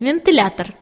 вентилятор.